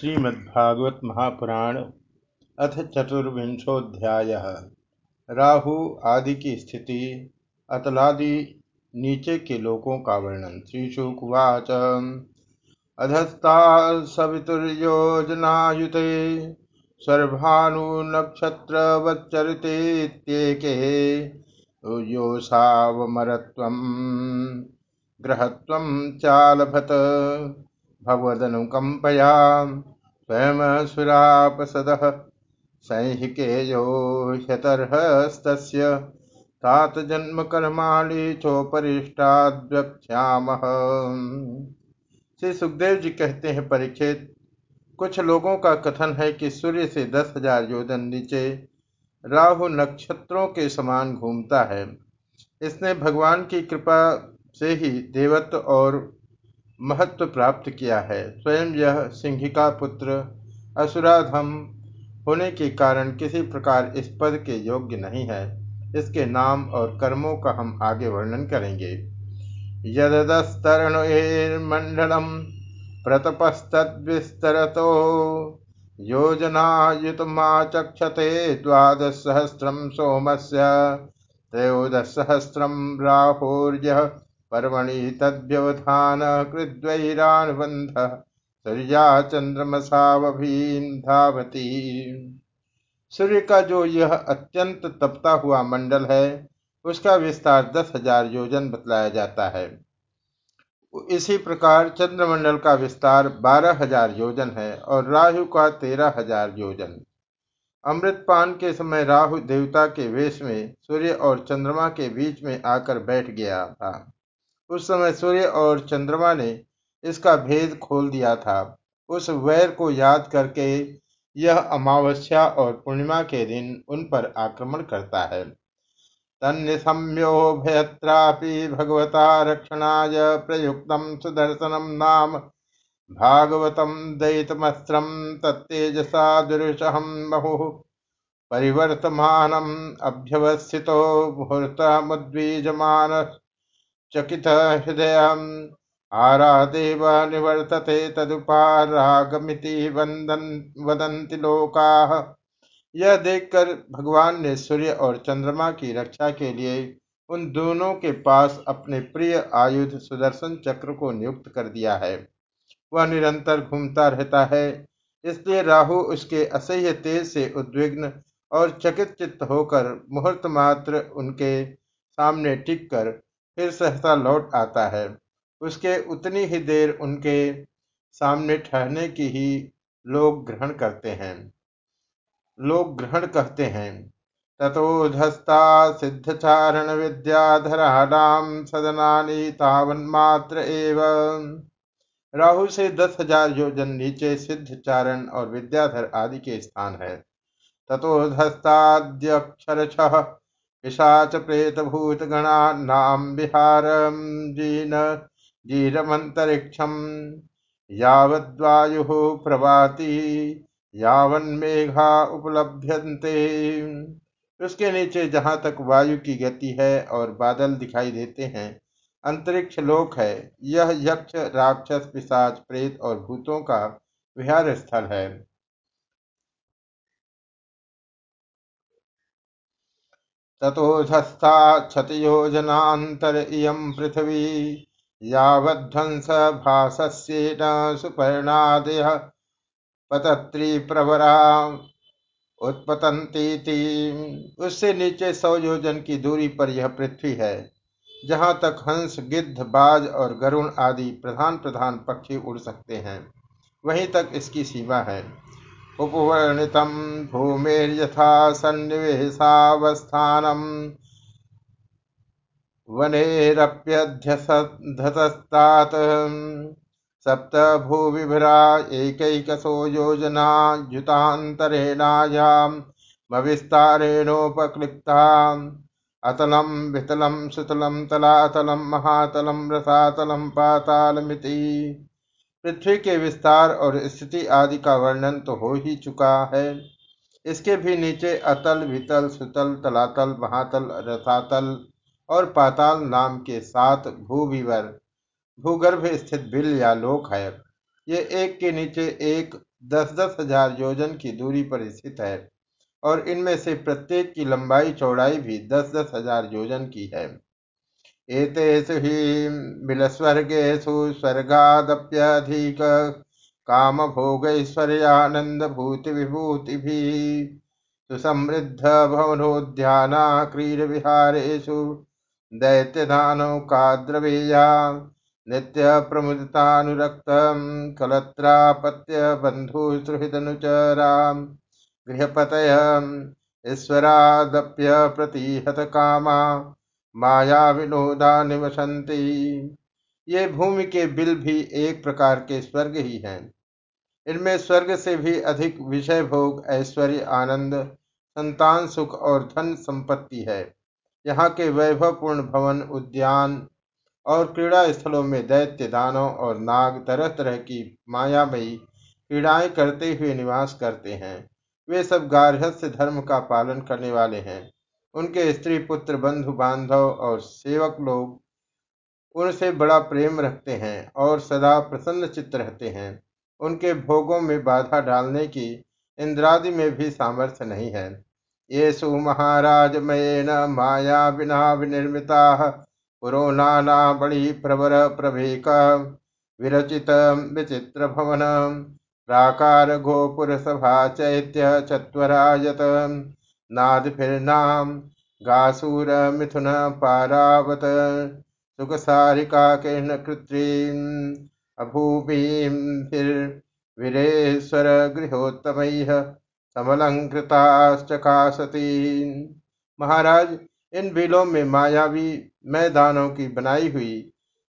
श्रीमद्भागवत महापुराण अथ चतुर्विंशोध्याय राहु आदि की स्थिति, अतलादि नीचे के लोकों का वर्णन। श्रीशुकुवाच अधस्ता सवितुर्योजनायुते सर्भानुनक्षत्रवच्चरितेत्येके योषावमरत्वं ग्रहत्वं चालभत। भगवदनुकम्पया स्वयमसुरापसदः संहिकेयो ह्यतर्हस्तस्य। तात जन्मकर्माणि चोपरिष्टाद्वक्ष्यामः श्री सुखदेव जी कहते हैं परीक्षित कुछ लोगों का कथन है कि सूर्य से दस हज़ार योजन नीचे राहु नक्षत्रों के समान घूमता है। इसने भगवान की कृपा से ही देवत्व और महत्व प्राप्त किया है। स्वयं यह सिंहिका पुत्र असुराधम होने के कारण किसी प्रकार इस पद के योग्य नहीं है। इसके नाम और कर्मों का हम आगे वर्णन करेंगे। यदस्तरणेर्मंडलम प्रतपस्तविस्तरतो योजनायुतमाचक्षते द्वादशसहस्रम सोमस्य त्रयोदशसहस्रम राहुर्य पर्वणि तद्व्यवधान कृद्वैरानुबंध सूर्या चंद्रमसावभीन धावती। सूर्य का जो यह अत्यंत तपता हुआ मंडल है, उसका विस्तार दस हज़ार योजन बतलाया जाता है। इसी प्रकार चंद्रमंडल का विस्तार बारह हज़ार योजन है और राहु का तेरह हज़ार योजन। अमृतपान के समय राहु देवता के वेश में सूर्य और चंद्रमा के बीच में आकर बैठ गया था। उस समय सूर्य और चंद्रमा ने इसका भेद खोल दिया था। उस वैर को याद करके यह अमावस्या और पूर्णिमा के दिन उन पर आक्रमण करता है। तन्निशम्यो भयत्रापि भगवता रक्षणाय प्रयुक्त सुदर्शनम नाम भागवतम दैतमस्त्रम तत्तेजसा दुरुषहम बहु परिवर्तमानम अभ्यवस्थितो मुहूर्तमुद्वीजमान चकित हृदय आरादेव निवर्तते तदुपारागमिति वंदन वदंति लोका। यह देखकर भगवान ने सूर्य और चंद्रमा की रक्षा के लिए उन दोनों के पास अपने प्रिय आयुध सुदर्शन चक्र को नियुक्त कर दिया है। वह निरंतर घूमता रहता है, इसलिए राहु उसके असह्य तेज से उद्विग्न और चकित चित्त होकर मुहूर्त मात्र उनके सामने टिक कर फिर सहसा लौट आता है। उसके उतनी ही देर उनके सामने ठहरने की ही लोग ग्रहण करते हैं। लोग ग्रहण कहते हैं तथोधस्ता सिद्धचारण विद्याधराणाम सदनानी तावन्मात्र एवं राहु से दस हज़ार योजन नीचे सिद्ध चारण और विद्याधर आदि के स्थान है। तथोधस्ताद्यक्षर पिशाच प्रेत भूत नाम विहार जीन जीरमंतरिक्षम यावद्वायु प्रभाति यावन्मेघा उपलभ्यन्ते। उसके नीचे जहाँ तक वायु की गति है और बादल दिखाई देते हैं, अंतरिक्ष लोक है, यह यक्ष, राक्षस, पिशाच, प्रेत और भूतों का विहार स्थल है। ततोधस्था क्षतयोजनातर इयं पृथिवी भाष्येन सुपर्णादयः प्रवरा उत्पतंती उससे नीचे सौ योजन की दूरी पर यह पृथ्वी है, जहाँ तक हंस, गिद्ध, बाज और गरुण आदि प्रधान प्रधान पक्षी उड़ सकते हैं। वहीं तक इसकी सीमा है। उपवर्णितं भूमेर्यथा सन्निवेशावस्थानम् वनेरप्यध्यधतस्तात् सप्त भूविभरा एकैकशो योजना युतान्तरेणायामविस्तारेणोपक्लिप्ता अतलं वितलं सुतलं तलातलं महातलं रसातलं पातालमिति। पृथ्वी के विस्तार और स्थिति आदि का वर्णन तो हो ही चुका है। इसके भी नीचे अतल, वितल, सुतल, तलातल, महातल, रसातल और पाताल नाम के सात भूविवर, भूगर्भ स्थित बिल या लोक है। ये एक के नीचे एक दस दस हज़ार योजन की दूरी पर स्थित है और इनमें से प्रत्येक की लंबाई, चौड़ाई भी दस दस हज़ार योजन की है। एतेषु हि बिलस्वर्गेषु स्वर्गादप्यधिक कामभोगैश्वर्यानन्दभूतिविभूतिभिः सुसमृद्धभवनोद्याना क्रीडविहारेषु दैत्यदानौकाद्रवेया नित्यप्रमुदितानुरक्तं कलत्रापत्यबन्धुसुहृदनुचराम् गृहपतय ईश्वरादप्यप्रतिहतकामा माया विनोदा निवसंती ये भूमि के बिल भी एक प्रकार के स्वर्ग ही हैं। इनमें स्वर्ग से भी अधिक विषय भोग, ऐश्वर्य, आनंद, संतान, सुख और धन संपत्ति है। यहाँ के वैभवपूर्ण भवन, उद्यान और क्रीड़ा स्थलों में दैत्य दानों और नाग तरह तरह की मायामयी क्रीड़ाएँ करते हुए निवास करते हैं। वे सब गार्हस्थ्य धर्म का पालन करने वाले हैं। उनके स्त्री पुत्र, बंधु बांधव और सेवक लोग उनसे बड़ा प्रेम रखते हैं और सदा प्रसन्न चित्त रहते हैं। उनके भोगों में बाधा डालने की इंद्रादि में भी सामर्थ्य नहीं है। ये सु महाराज, मयेन माया बिना विनिर्मिता पुरो नाना बड़ी प्रवर प्रभेक, विरचित विचित्र भवन, प्राकार गोपुर सभा चैत्य चत्वरायत नाम गासूर मिथुन पारावत सुख सारिका किर्ण कृत्रिम अभूमिवीरेश्वर गृहोत्तम समलंकृताश्चकाशती महाराज, इन बिलों में मायावी मैदानों की बनाई हुई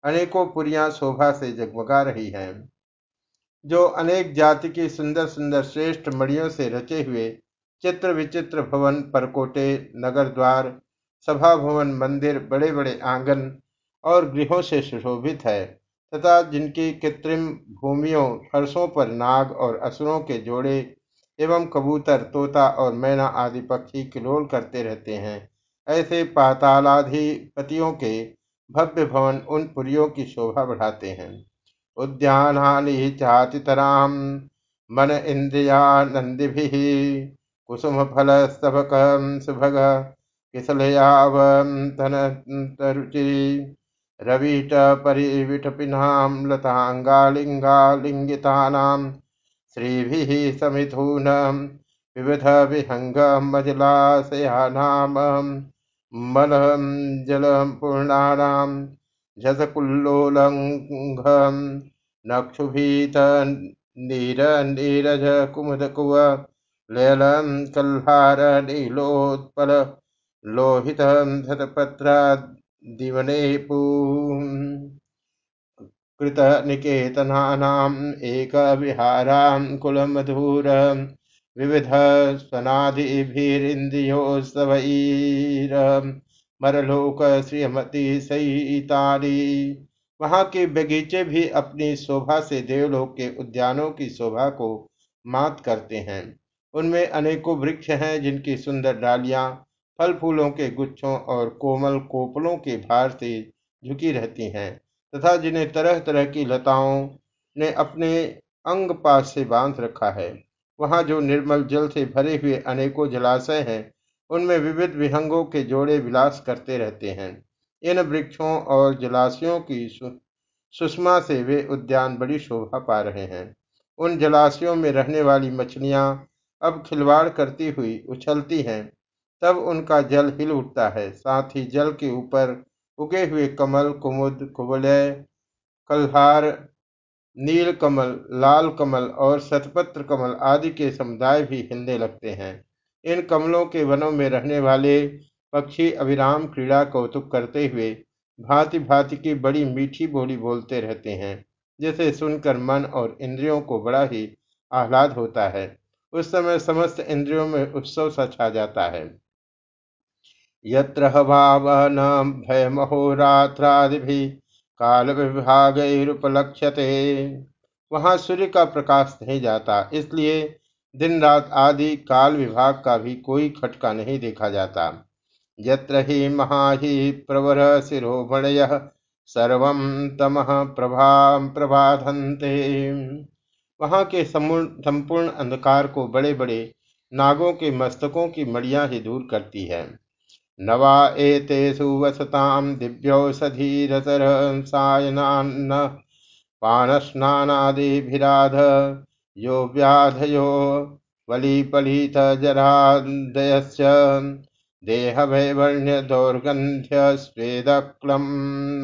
अनेकों पुरियाँ शोभा से जगमगा रही हैं, जो अनेक जाति की सुंदर सुंदर श्रेष्ठ मड़ियों से रचे हुए चित्र विचित्र भवन, परकोटे, नगर द्वार, सभा भवन, मंदिर बड़े बड़े आँगन और गृहों से सुशोभित है। तथा जिनकी कृत्रिम भूमियों फर्शों पर नाग और असुरों के जोड़े एवं कबूतर, तोता और मैना आदि पक्षी किलोल करते रहते हैं। ऐसे पातालाधिपतियों के भव्य भवन उन पुरियों की शोभा बढ़ाते हैं। उद्यानानि चातितराम, मन इंद्रियानंदि कुसुम फल स्तभक सुभग किसलयावन्तरुचि रविट परिविटपिनां लताङ्गालिङ्गालिङ्गितानां श्रीभिः समिथूनं विविधविहङ्गमजलाशयानां मलहं जलं पूर्णानां झसकुल्लोलङ्घं नक्षुभीत नीरनीरज कुमुदकुव लेलं कल्हार नीलोत्पल लोहित धतपत्रादिवने कृत निकेतनानाम् एक विहाराङ्कुलमधुर विविध स्वनादिभिरिन्द्रियोत्सवैर मरलोक श्रीमती सईतारी वहाँ के बगीचे भी अपनी शोभा से देवलोक के उद्यानों की शोभा को मात करते हैं। उनमें अनेकों वृक्ष हैं जिनकी सुंदर डालियाँ फल फूलों के गुच्छों और कोमल कोपलों के भार से झुकी रहती हैं तथा जिन्हें तरह तरह की लताओं ने अपने अंग पास से बाँध रखा है। वहाँ जो निर्मल जल से भरे हुए अनेकों जलाशय हैं, उनमें विविध विहंगों के जोड़े विलास करते रहते हैं। इन वृक्षों और जलाशयों की सुषमा से वे उद्यान बड़ी शोभा पा रहे हैं। उन जलाशयों में रहने वाली मछलियाँ अब खिलवाड़ करती हुई उछलती हैं, तब उनका जल हिल उठता है। साथ ही जल के ऊपर उगे हुए कमल, कुमुद, कुबलय, कल्हार, नील कमल, लाल कमल और शतपत्र कमल आदि के समुदाय भी हिलने लगते हैं। इन कमलों के वनों में रहने वाले पक्षी अविराम क्रीड़ा कौतुक करते हुए भांति भांति की बड़ी मीठी बोली बोलते रहते हैं, जिसे सुनकर मन और इंद्रियों को बड़ा ही आह्लाद होता है। उस समय समस्त इंद्रियों में उत्सव सा छा जाता है। यत्र हवावन भयमहोरात्रादि काल विभागुपलक्ष्यते वहाँ सूर्य का प्रकाश नहीं जाता, इसलिए दिन रात आदि काल विभाग का भी कोई खटका नहीं देखा जाता। यत्र ही महाहि प्रवर शिरोमणय सर्व तम प्रभा प्रबाधन्ते। वहाँ के संपूर्ण अंधकार को बड़े बड़े नागों के मस्तकों की मड़ियाँ ही दूर करती है। नवा एतेषु वसतां दिव्यौषधीरसरसायनान्न पानस्नानादिभिराध यो व्याधयो वलिपलितजरादयश्च देहवैवर्ण्यदौर्गन्ध्य स्वेदक्लं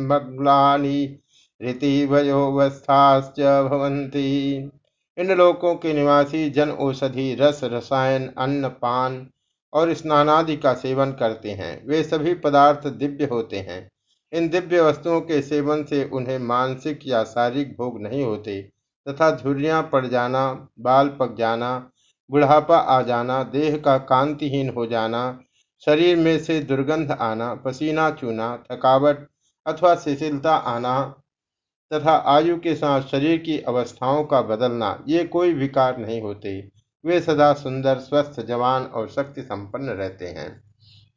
मग्लानि ऋतिवयोवस्थाश्च भवन्ति। इन लोकों के निवासी जन औषधि, रस, रसायन, अन्न, पान और स्नानादि का सेवन करते हैं। वे सभी पदार्थ दिव्य होते हैं। इन दिव्य वस्तुओं के सेवन से उन्हें मानसिक या शारीरिक भोग नहीं होते तथा झुर्रियाँ पड़ जाना, बाल पक जाना, बुढ़ापा आ जाना, देह का कांतिहीन हो जाना, शरीर में से दुर्गंध आना, पसीना चूना, थकावट अथवा शिथिलता आना तथा आयु के साथ शरीर की अवस्थाओं का बदलना, ये कोई विकार नहीं होते। वे सदा सुंदर, स्वस्थ, जवान और शक्ति संपन्न रहते हैं।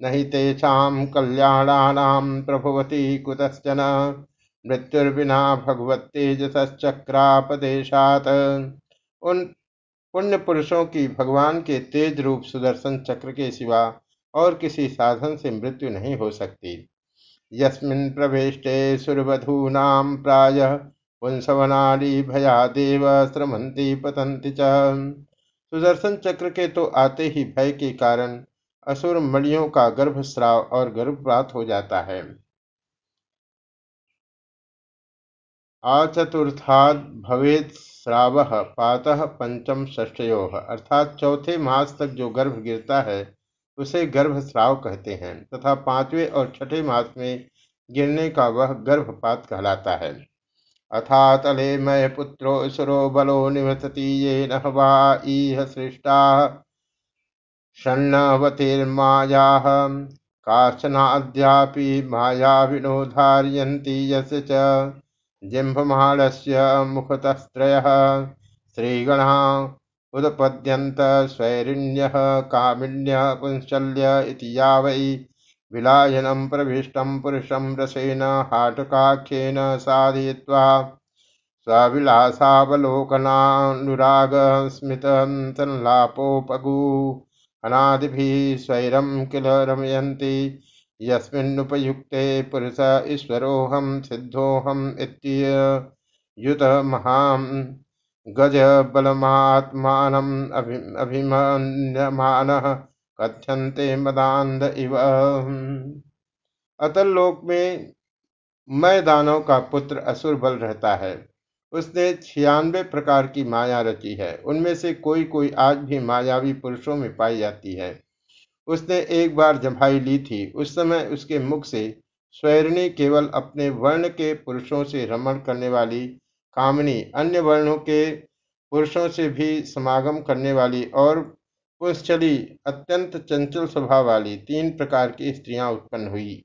नहीं तेषाम कल्याणानाम प्रभुवती कुतश्चन। मृत्युर्बिना भगवत तेजसक्रापदेशात उन, पुण्य पुरुषों की भगवान के तेज रूप सुदर्शन चक्र के सिवा और किसी साधन से मृत्यु नहीं हो सकती। यस्मिन् प्रवेष्टे सुरवधूनां प्रायः पुंसवनाली भया देव श्रमंती पतंती च। सुदर्शन चक्र के तो आते ही भय के कारण असुर मणियों का गर्भस्राव और गर्भपात हो जाता है। आचतुर्थाद भवेद श्राव, पात पंचम षष्टयो अर्थात चौथे मास तक जो गर्भ गिरता है उसे गर्भस्राव कहते हैं तथा पाँचवें और छठे मास में गिरने का वह गर्भपात कहलाता है। अथातले मय पुत्रो सुरो बलो निवसति येन वा इह सृष्टाः षण्णवतिर्मायाः। काश्चनाद्यापि मायाविनो धारयन्ति यस्य च जिह्वमाणस्य मुखतस्त्रयः श्रीगणा उदपद्यन्त स्वैरिण्यः कामिन्य पुंशल्य इति या वै विलायनं प्रविष्टं पुरुषं रसेन हाटकाख्येन साधयित्वा स्वाविलासावलोकनानुरागस्मितं संलापोपगू अनादिभिः स्वैरं किल रमयन्ति। यस्मिन्नुपयुक्ते पुरुष ईश्वरोऽहं सिद्धोऽहम् इत्ययुतमहां गजबलमात्मानम् अभिमन्यमानः कथ्यन्ते मदान्ध इव। अतल लोक में दानव का पुत्र असुर बल रहता है। उसने छियानवे प्रकार की माया रची है। उनमें से कोई कोई आज भी मायावी पुरुषों में पाई जाती है। उसने एक बार जम्भाई ली थी। उस समय उसके मुख से स्वैरणी केवल अपने वर्ण के पुरुषों से रमण करने वाली कामनी अन्य वर्णों के पुरुषों से भी समागम करने वाली और पुंश्चली अत्यंत चंचल स्वभाव वाली तीन प्रकार की स्त्रियाँ उत्पन्न हुई।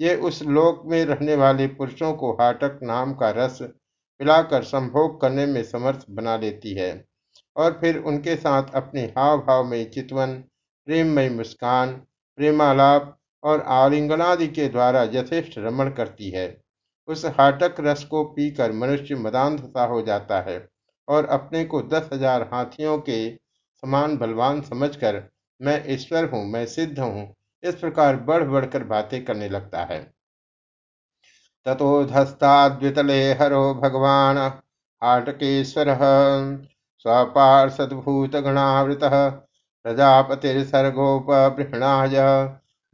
ये उस लोक में रहने वाले पुरुषों को हाटक नाम का रस पिलाकर संभोग करने में समर्थ बना लेती है और फिर उनके साथ अपने हाव भाव में चितवन, प्रेममय मुस्कान, प्रेमालाप और आलिंगनादि के द्वारा यथेष्ट रमण करती है। उस हाटक रस को पीकर मनुष्य मदांध सा हो जाता है और अपने को दस हज़ार हाथियों के समान बलवान समझकर मैं ईश्वर हूँ, मैं सिद्ध हूँ, इस प्रकार बढ़ बढ़कर बातें करने लगता है। ततो धस्ताद्वितले हरो भगवान, हाटकेश्वर स्वपार्षदभूतगणावृत प्रजापतिर्सर्गोपबृहणाय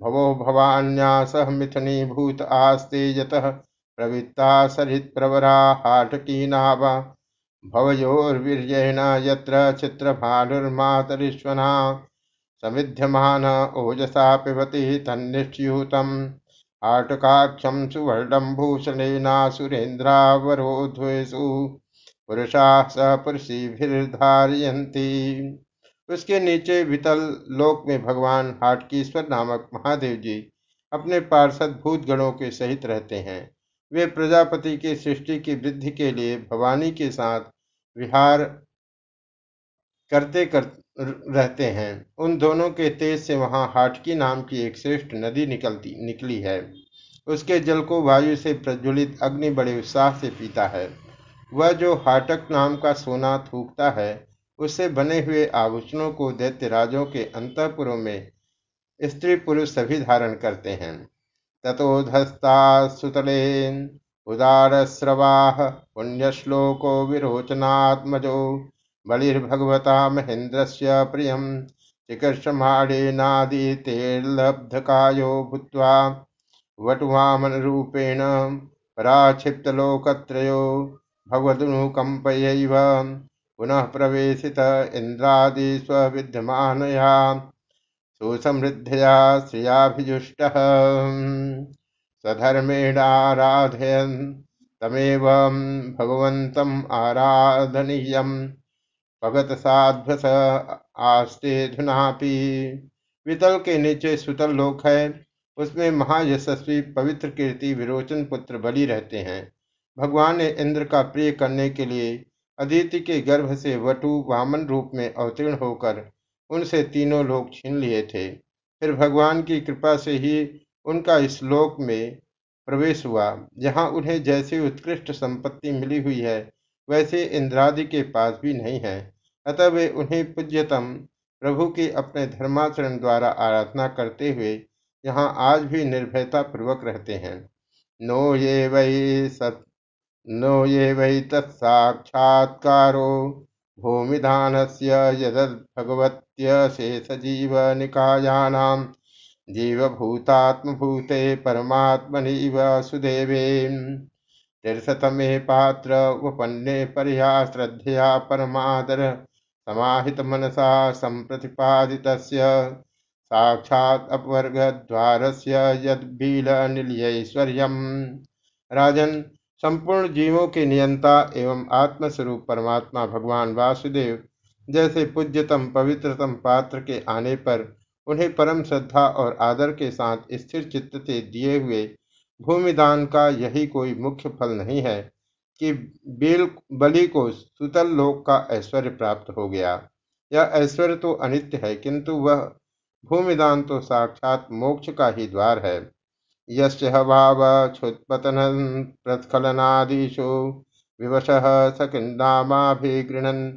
भवो भवान्या सह मिथुनीभूत आस्ते यतः प्रवृत्ता सरित्प्रवरा हाटकी नावा भवयोर्वीर्येण यत्र चित्रभानुर्मातरिश्वना समिध्यमान ओजसा पिबति तन्निष्यूतम्। आटकाख्यं सुवर्णं भूषणेनासुरेन्द्रावरोध्वेषु पुरुषाः स पुरुषीभिर्धारयन्ति। उसके नीचे वितल लोक में भगवान हाटकीश्वर नामक महादेव जी अपने पार्षद भूत गणों के सहित रहते हैं। वे प्रजापति की सृष्टि की वृद्धि के लिए भवानी के साथ विहार करते कर रहते हैं। उन दोनों के तेज से वहाँ हाटकी नाम की एक श्रेष्ठ नदी निकलती, निकली है। उसके जल को वायु से प्रज्वलित अग्नि बड़े उत्साह से पीता है। वह जो हाटक नाम का सोना थूकता है उससे बने हुए आभूषणों को दैत्य राजों के अंतपुरों में स्त्री पुरुष सभी धारण करते हैं। तथोधस्ता सुतले उदारस्रवाह पुण्यश्लोको विरोचनात्मजो। बलिर्भगवता महेन्द्रस्य प्रियं चिकर्षमाणेनादितेर्लब्धकायो भूत्वा वटुवामनरूपेण पराक्षिप्तलोकत्रयो भगवदनुकम्पयैव पुनः प्रवेशित इन्द्रादिस्वविद्यमानया सुसमृद्धया श्रियाभिजुष्टः। सधर्मेणाराधयन् तमेव भगवन्तम् आराधनीयम्। भगत साध्वस आस्ते धुनापी। वितल के नीचे सुतल लोक है, उसमें महायशस्वी पवित्र कीर्ति विरोचन पुत्र बलि रहते हैं। भगवान ने इंद्र का प्रिय करने के लिए अदिति के गर्भ से वटु वामन रूप में अवतीर्ण होकर उनसे तीनों लोग छीन लिए थे। फिर भगवान की कृपा से ही उनका इस लोक में प्रवेश हुआ, जहाँ उन्हें जैसी उत्कृष्ट संपत्ति मिली हुई है, वैसे इंद्रादि के पास भी नहीं है। अतः वे उन्हें पूज्यतम प्रभु की अपने धर्माचरण द्वारा आराधना करते हुए यहाँ आज भी निर्भयता पूर्वक रहते हैं। नो ये वही सत, नो ये वै तत्साक्षात्कारो भूमिधानस्य यदद्भगवत्यशेषजीवनिकायानां जीवभूतात्मभूते परमात्मनिव सुदेवे तीर्थतमे पात्र उपन्ने परया श्रद्धया परमादर समाहित मनसा सम्प्रतिपादितस्य। साक्षात् अपवर्गद्वारस्य यद्बीलनिलयैश्वर्यम् राजन संपूर्ण जीवों के नियंता एवं आत्मस्वरूप परमात्मा भगवान वासुदेव जैसे पूज्यतम पवित्रतम पात्र के आने पर उन्हें परम श्रद्धा और आदर के साथ स्थिर चित्त से दिए हुए भूमिदान का यही कोई मुख्य फल नहीं है कि बेल बलि को सुतल लोक का ऐश्वर्य प्राप्त हो गया। यह ऐश्वर्य तो अनित्य है, किंतु वह भूमिदान तो साक्षात मोक्ष का ही द्वार है। यस्य भावक्षुत्पतनं प्रस्खलनादिषु, विवशः स किन्नामाभिगृह्णन्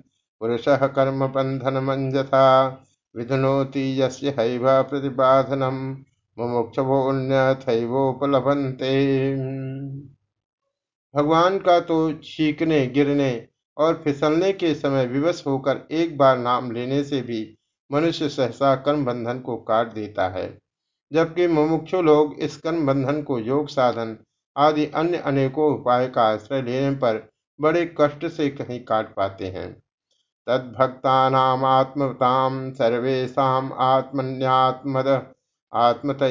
पुरुषः कर्मबन्धनमञ्जसा विधुनोति यस्य हैव प्रतिबाधनं मुमुक्षवोन्यथैवोपलभन्ते भगवान का तो छीकने, गिरने और फिसलने के समय विवश होकर एक बार नाम लेने से भी मनुष्य सहसा कर्म बंधन को काट देता है, जबकि मुमुक्षु लोग इस कर्म बंधन को योग साधन आदि अन्य अनेकों उपाय का आश्रय लेने पर बड़े कष्ट से कहीं काट पाते हैं। तद्भक्तानात्मताम सर्वेशा आत्मन्यात्मद आत्मत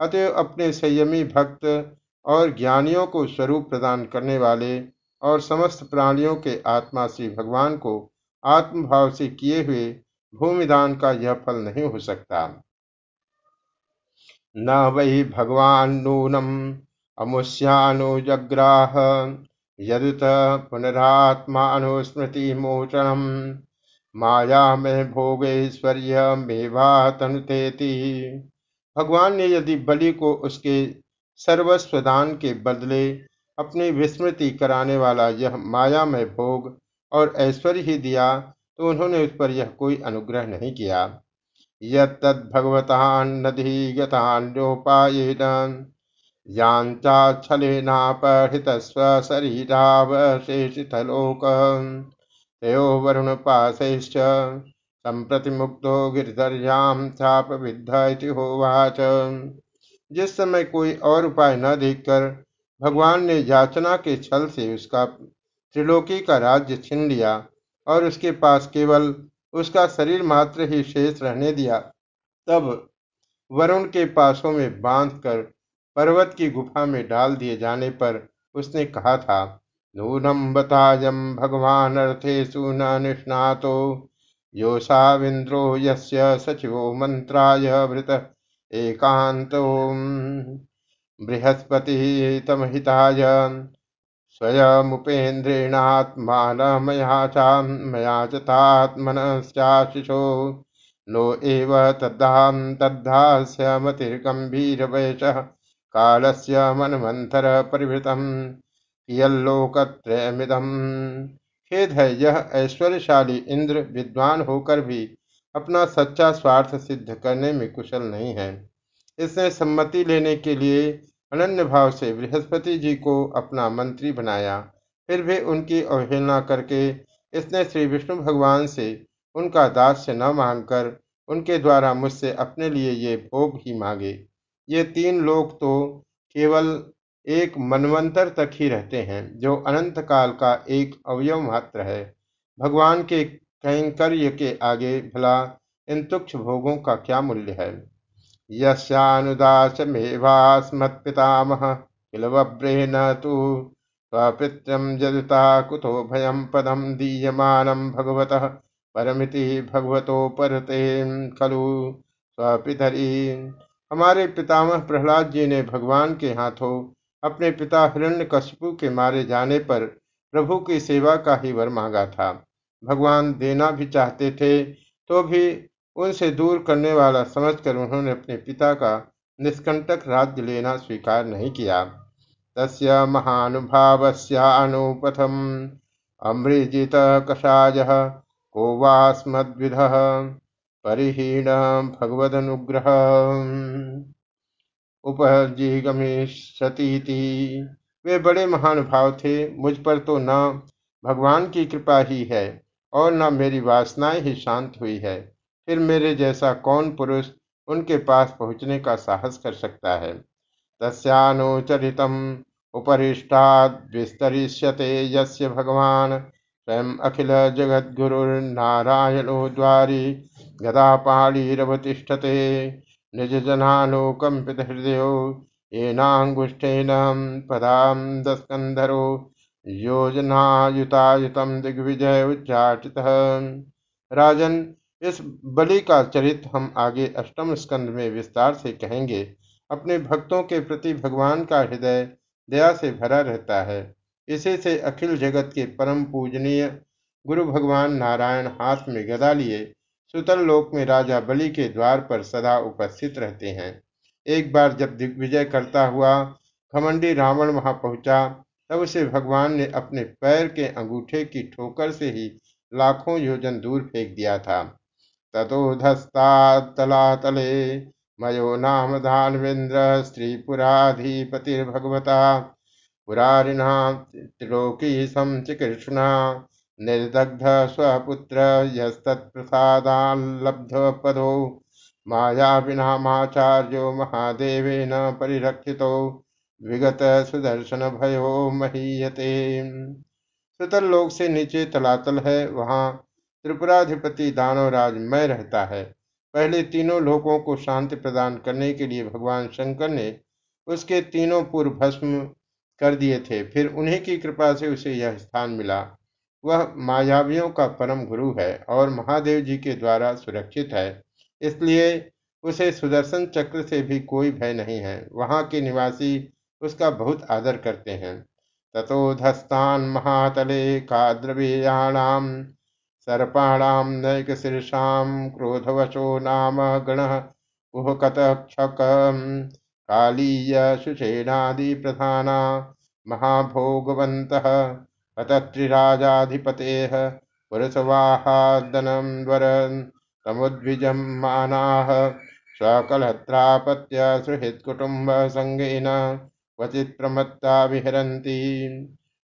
अतएव अपने संयमी भक्त और ज्ञानियों को स्वरूप प्रदान करने वाले और समस्त प्राणियों के आत्मा श्री भगवान को आत्मभाव से किए हुए भूमिदान का यह फल नहीं हो सकता। न वही भगवान नूनम अमुष्यानुजग्राह यदुत पुनरात्मानुस्मृतिमोचनम् माया में भोगैश्वर्य मेवा तनुतेति भगवान ने यदि बलि को उसके सर्वस्वदान के बदले अपनी विस्मृति कराने वाला यह माया में भोग और ऐश्वर्य ही दिया तो उन्होंने उस पर यह कोई अनुग्रह नहीं किया। यद तद्भगवतान नदी यत्तद्भगवतान्नधिगतान्योपायेन याञ्चाच्छलेनापहृतस्वशरीरावशेषितलोक तयो वरुणपाशैश्च संप्रति मुक्तो गिरधर्याम चाप इति होवाच। जिस समय कोई और उपाय न देखकर भगवान ने याचना के छल से उसका त्रिलोकी का राज्य छीन लिया और उसके पास केवल उसका शरीर मात्र ही शेष रहने दिया, तब वरुण के पासों में बांधकर पर्वत की गुफा में डाल दिए जाने पर उसने कहा था, नूनम बतायम भगवान अर्थेशु न निष्णातो। योषाविंद्रो यस्य सचिवो मंत्राय भृत एकांतो बृहस्पति तमहिताय स्वयमुपेन्द्रेणात्मानमया च मया च तात्मनश्चाशिषो। नो एव तद्धां तद्धास्य मतिर्गम्भीरवयसः कालस्य मनमंथर परिवृतम कियल्लोकत्रयमिदम। खेद है यह ऐश्वर्यशाली इंद्र विद्वान होकर भी अपना सच्चा स्वार्थ सिद्ध करने में कुशल नहीं है। इसने सम्मति लेने के लिए अनन्य भाव से बृहस्पति जी को अपना मंत्री बनाया। फिर भी उनकी अवहेलना करके इसने श्री विष्णु भगवान से उनका दास्य न मांगकर उनके द्वारा मुझसे अपने लिए ये भोग ही मांगे। ये तीन लोग तो केवल एक मनवंतर तक ही रहते हैं, जो अनंत काल का एक अवयव मात्र है। भगवान के कैंकर्य के आगे भला इन तुक्ष भोगों का क्या मूल्य है? यस्यानुदास मेवास्मत्पितामह किल न तु स्वपित्रम जदुता कुतो भयम पदम दीयमानम भगवतः परमिति भगवतो परते खलु स्वपितरी। हमारे पितामह प्रहलाद जी ने भगवान के हाथों अपने पिता हिरण्यकशिपु के मारे जाने पर प्रभु की सेवा का ही वर मांगा था। भगवान देना भी चाहते थे तो भी उनसे दूर करने वाला समझकर उन्होंने अपने पिता का निष्कंटक राज्य लेना स्वीकार नहीं किया। तस्य महानुभावस्यानुपथम अमृजित कषाय को वास्मद्विध। परिहीण भगवदनुग्रह। उपजिगमिष्यतीति वे बड़े महानुभाव थे, मुझ पर तो न भगवान की कृपा ही है, और न मेरी वासनाएँ ही शांत हुई है। फिर मेरे जैसा कौन पुरुष उनके पास पहुँचने का साहस कर सकता है? तस्यानुचरितम उपरिष्टाद विस्तरिष्यते यस्य भगवान। स्वयं अखिल जगद्गुरुर्नारायणो द्वारी गदापाणिरवतिष्ठते निजजनालोकम्पितहृदयो येनाङ्गुष्ठेन पदां दस्कन्धरो योजनायुतायुतम दिग्विजय उच्चाटितः राजन, इस बलि का चरित्र हम आगे अष्टम स्कंद में विस्तार से कहेंगे। अपने भक्तों के प्रति भगवान का हृदय दया से भरा रहता है। इसी से अखिल जगत के परम पूजनीय गुरु भगवान नारायण हाथ में गदा लिए सुतल लोक में राजा बलि के द्वार पर सदा उपस्थित रहते हैं। एक बार जब दिग्विजय करता हुआ खमंडी रावण वहाँ पहुँचा, तब उसे भगवान ने अपने पैर के अंगूठे की ठोकर से ही लाखों योजन दूर फेंक दिया था। तले मयो नाम धानवेन्द्र स्त्री पुराधिपतिर्भगवता पुरारिणा त्रिलोकी चिकीर्षुणा निर्दग्ध स्वपुत्र यस्तत्प्रसादाल्लब्धपदो मायाविनामाचार्यो विगत सुदर्शन भयो महीयते। सुतल लोक से नीचे तलातल है, वहाँ त्रिपुराधिपति दानवराज मैं रहता है। पहले तीनों लोकों को शांति प्रदान करने के लिए भगवान शंकर ने उसके तीनों पूर्व भस्म कर दिए थे। फिर उन्हीं की कृपा से उसे यह स्थान मिला। वह मायावियों का परम गुरु है और महादेव जी के द्वारा सुरक्षित है। इसलिए उसे सुदर्शन चक्र से भी कोई भय नहीं है। वहाँ के निवासी उसका बहुत आदर करते हैं। तथोधस्तान महातले का द्रव्याणाम सर्पाणाम नैक शीर्षाम क्रोधवशो नाम गण उहकतक्षक कालीय सुषेणादि प्रधाना महाभोगवन्तः पतत्रिराजाधिपतेः पुरुषवाहादनं वरन् समुद्विजमानाः स्वकलत्रापत्य सुहृत्कुटुम्बसङ्गेन क्वचित् प्रमत्ता विहरन्ति।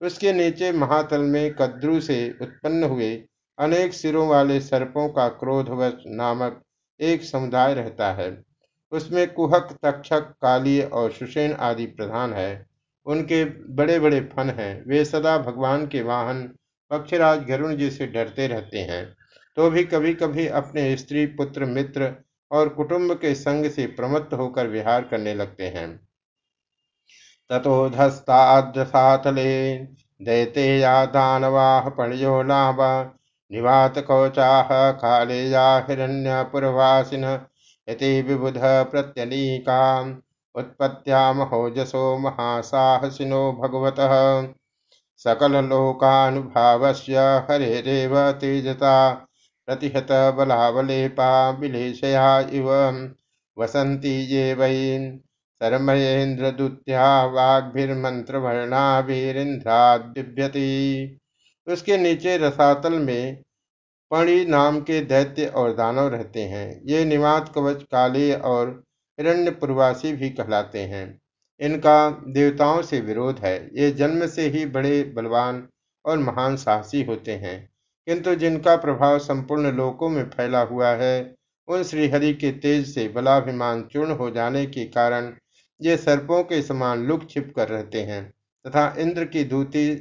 उसके नीचे महातल में कद्रु से उत्पन्न हुए अनेक सिरों वाले सर्पों का क्रोधवश नामक एक समुदाय रहता है। उसमें कुहक, तक्षक, काली और सुषेण आदि प्रधान है। उनके बड़े बड़े फन हैं। वे सदा भगवान के वाहन, पक्षराज गरुण जी से डरते रहते हैं। तो भी कभी कभी अपने स्त्री, पुत्र, मित्र और कुटुंब के संग से प्रमत्त होकर विहार करने लगते हैं। तथोधस्ताद्रसातले दैते या दानवाह पणयो नाम निवात कौचाह काले या हिरण्यपुरवासिन यति विबुध प्रत्यनीकाम् उत्पत्त्यामहोजसो महासाहसिनो भगवतः। सकललोकानुभावस्य हरेरेव तेजता प्रतिहत बलावलेपा विलेशया इव। वसन्ति ये वै शर्मयेन्द्रदूत्या वाग्भिर्मंत्रवर्णाभिरिंद्रादिभ्यति उसके नीचे रसातल में पणि नाम के दैत्य और दानव रहते हैं। ये निवात कवच काले और हिरण्य पुरवासी भी कहलाते हैं। इनका देवताओं से विरोध है। ये जन्म से ही बड़े बलवान और महान साहसी होते हैं। किंतु जिनका प्रभाव संपूर्ण लोकों में फैला हुआ है, उन श्रीहरि के तेज से बलाभिमान चूर्ण हो जाने के कारण ये सर्पों के समान लुक छिप कर रहते हैं। तथा इंद्र की दूती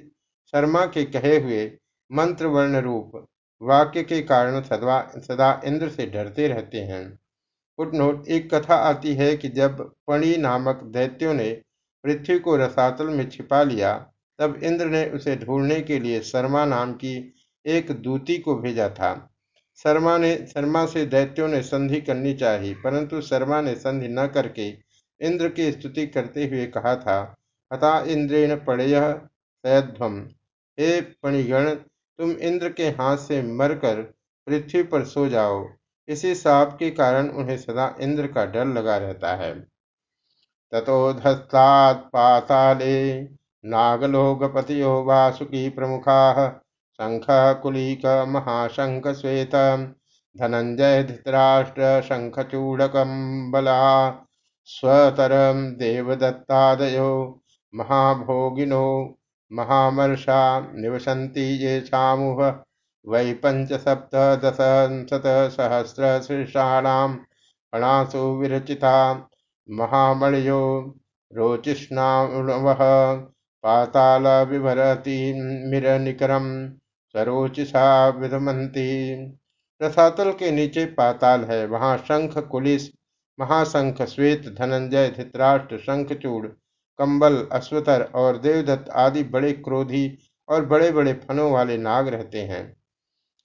शर्मा के कहे हुए मंत्र वर्ण रूप वाक्य के कारण सदा सदा इंद्र से डरते रहते हैं। फुटनोट, एक कथा आती है कि जब पणि नामक दैत्यों ने पृथ्वी को रसातल में छिपा लिया, तब इंद्र ने उसे ढूँढने के लिए शर्मा नाम की एक दूती को भेजा था। शर्मा ने, शर्मा से दैत्यों ने संधि करनी चाहिए, परंतु शर्मा ने संधि न करके इंद्र की स्तुति करते हुए कहा था हता इंद्रेण पणय सयध्वम। हे पणिगण तुम इंद्र के हाथ से मरकर पृथ्वी पर सो जाओ। इसी साप के कारण उन्हें सदा इंद्र का डर लगा रहता है। तथोधस्तात् पाताले नागलोकपतियो वासुकी प्रमुखा शंख कुलीक महाशंख श्वेत धनंजय धृतराष्ट्र शंखचूड़कम बला स्वतरम देवदत्तादयो महाभोगिनो महामर्षा निवसन्ति ये सामुह वै पंचसप्त दशशत सहस्र शीर्षाणाम फणासु विरचिता महामणयो रोचिष्णावः पाताल विभरती मिरनिकरम सरोचिषा विधमंती रसातल के नीचे पाताल है, वहाँ शंख, कुलिस, महाशंख, श्वेत, धनंजय, धित्राष्ट्र, शंखचूड़ कंबल अश्वतर और देवदत्त आदि बड़े क्रोधी और बड़े बड़े फनों वाले नाग रहते हैं।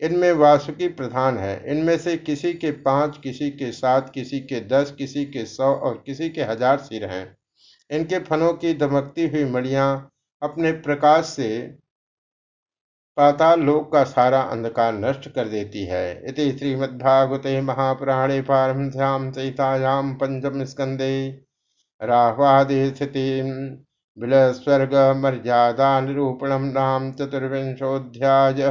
इनमें वासुकी प्रधान है। इनमें से किसी के पाँच, किसी के सात, किसी के दस, किसी के सौ और किसी के हज़ार सिर हैं। इनके फनों की दमकती हुई मड़ियाँ अपने प्रकाश से पाताल लोक का सारा अंधकार नष्ट कर देती है। इति श्रीमद्भागवते महापुराणे पारमध्याम सहितायाम पंचम स्कंदे राह्वादि स्थिति बिलस्वर्ग मर्यादा निरूपणम नाम चतुर्विंशोऽध्याय।